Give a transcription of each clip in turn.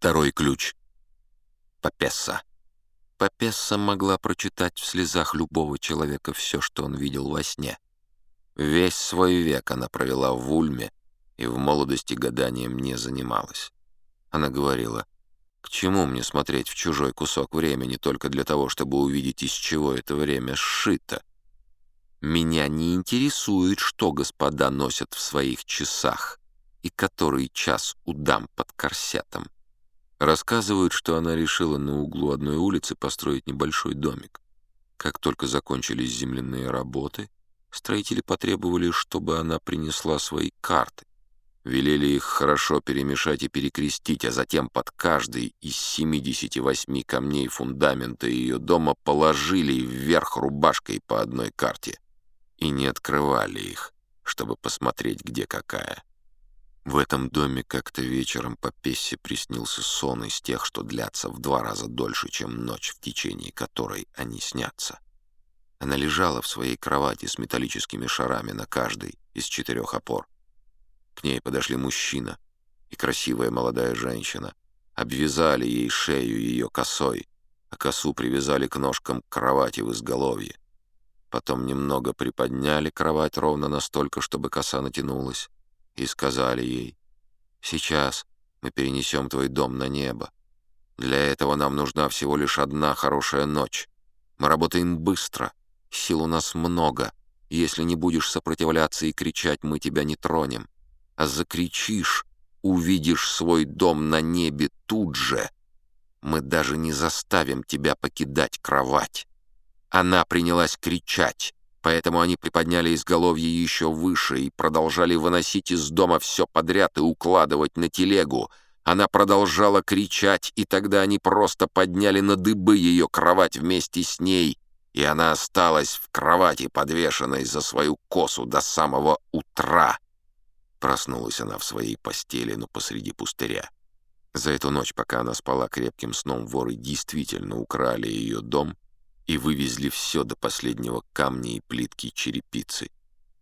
Второй ключ. Папесса. Папесса могла прочитать в слезах любого человека все, что он видел во сне. Весь свой век она провела в Ульме и в молодости гаданием не занималась. Она говорила, «К чему мне смотреть в чужой кусок времени только для того, чтобы увидеть, из чего это время сшито? Меня не интересует, что господа носят в своих часах и который час у дам под корсетом. Рассказывают, что она решила на углу одной улицы построить небольшой домик. Как только закончились земляные работы, строители потребовали, чтобы она принесла свои карты. Велели их хорошо перемешать и перекрестить, а затем под каждый из 78 камней фундамента ее дома положили вверх рубашкой по одной карте и не открывали их, чтобы посмотреть, где какая. В этом доме как-то вечером по Пессе приснился сон из тех, что длятся в два раза дольше, чем ночь, в течение которой они снятся. Она лежала в своей кровати с металлическими шарами на каждой из четырех опор. К ней подошли мужчина и красивая молодая женщина. Обвязали ей шею ее косой, а косу привязали к ножкам кровати в изголовье. Потом немного приподняли кровать ровно настолько, чтобы коса натянулась, и сказали ей, «Сейчас мы перенесем твой дом на небо. Для этого нам нужна всего лишь одна хорошая ночь. Мы работаем быстро, сил у нас много. Если не будешь сопротивляться и кричать, мы тебя не тронем. А закричишь, увидишь свой дом на небе тут же. Мы даже не заставим тебя покидать кровать». Она принялась кричать, поэтому они приподняли изголовье еще выше и продолжали выносить из дома все подряд и укладывать на телегу. Она продолжала кричать, и тогда они просто подняли на дыбы ее кровать вместе с ней, и она осталась в кровати, подвешенной за свою косу до самого утра. Проснулась она в своей постели, но посреди пустыря. За эту ночь, пока она спала крепким сном, воры действительно украли ее дом — и вывезли все до последнего камня и плитки черепицы.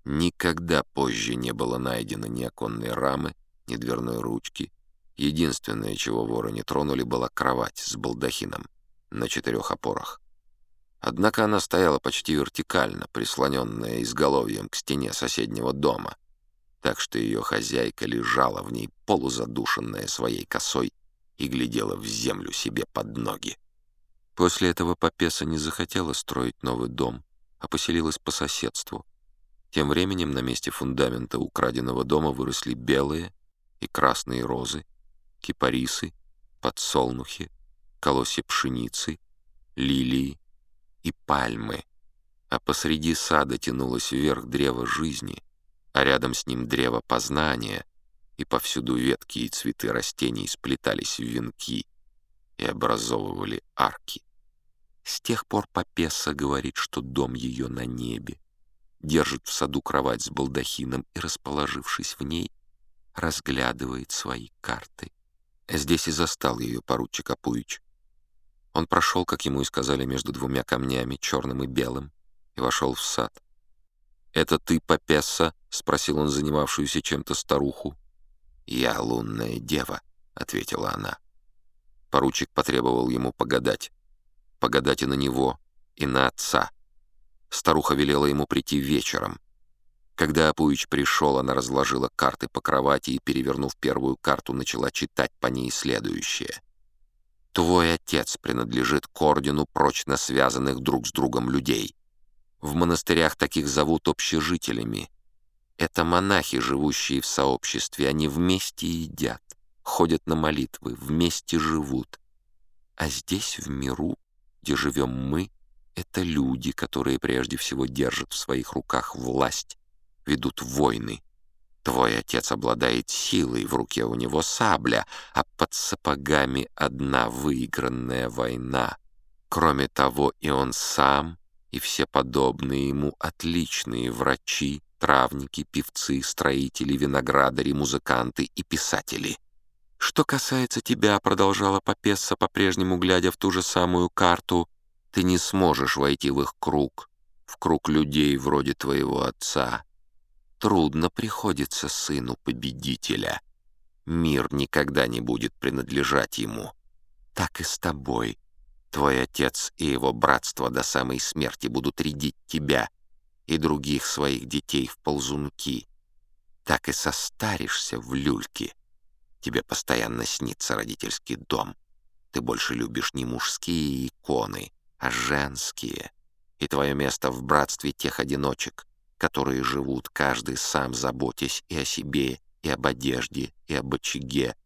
Никогда позже не было найдено ни оконной рамы, ни дверной ручки. Единственное, чего воры не тронули, была кровать с балдахином на четырех опорах. Однако она стояла почти вертикально, прислоненная изголовьем к стене соседнего дома, так что ее хозяйка лежала в ней полузадушенная своей косой и глядела в землю себе под ноги. После этого Папеса не захотела строить новый дом, а поселилась по соседству. Тем временем на месте фундамента украденного дома выросли белые и красные розы, кипарисы, подсолнухи, колосья пшеницы, лилии и пальмы, а посреди сада тянулось вверх древо жизни, а рядом с ним древо познания, и повсюду ветки и цветы растений сплетались в венки и образовывали арки. С тех пор Папесса говорит, что дом ее на небе. Держит в саду кровать с балдахином и, расположившись в ней, разглядывает свои карты. Здесь и застал ее поручик Апуич. Он прошел, как ему и сказали, между двумя камнями, черным и белым, и вошел в сад. «Это ты, Папесса?» — спросил он занимавшуюся чем-то старуху. «Я лунная дева», — ответила она. Поручик потребовал ему погадать погадать и на него, и на отца. Старуха велела ему прийти вечером. Когда Апуич пришел, она разложила карты по кровати и, перевернув первую карту, начала читать по ней следующее. «Твой отец принадлежит к ордену прочно связанных друг с другом людей. В монастырях таких зовут общежителями. Это монахи, живущие в сообществе, они вместе едят, ходят на молитвы, вместе живут. А здесь, в миру, где живем мы, это люди, которые прежде всего держат в своих руках власть, ведут войны. Твой отец обладает силой, в руке у него сабля, а под сапогами одна выигранная война. Кроме того, и он сам, и все подобные ему отличные врачи, травники, певцы, строители, виноградари, музыканты и писатели — «Что касается тебя», — продолжала Папесса, по-прежнему глядя в ту же самую карту, «ты не сможешь войти в их круг, в круг людей вроде твоего отца. Трудно приходится сыну победителя. мир никогда не будет принадлежать ему. Так и с тобой. Твой отец и его братство до самой смерти будут рядить тебя и других своих детей в ползунки. Так и состаришься в люльке. Тебе постоянно снится родительский дом. Ты больше любишь не мужские иконы, а женские. И твое место в братстве тех одиночек, которые живут, каждый сам заботясь и о себе, и об одежде, и об очаге.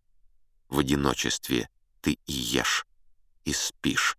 В одиночестве ты и ешь, и спишь,